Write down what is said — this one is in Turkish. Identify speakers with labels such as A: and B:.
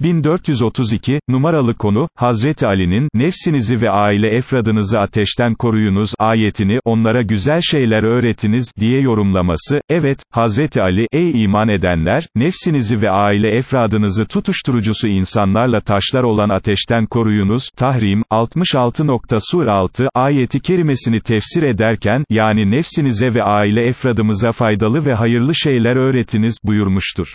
A: 1432, numaralı konu, Hazreti Ali'nin, nefsinizi ve aile efradınızı ateşten koruyunuz, ayetini, onlara güzel şeyler öğretiniz, diye yorumlaması, evet, Hazreti Ali, ey iman edenler, nefsinizi ve aile efradınızı tutuşturucusu insanlarla taşlar olan ateşten koruyunuz, Tahrim, 66. Sur 6, ayeti kerimesini tefsir ederken, yani nefsinize ve aile efradımıza faydalı ve hayırlı şeyler öğretiniz, buyurmuştur.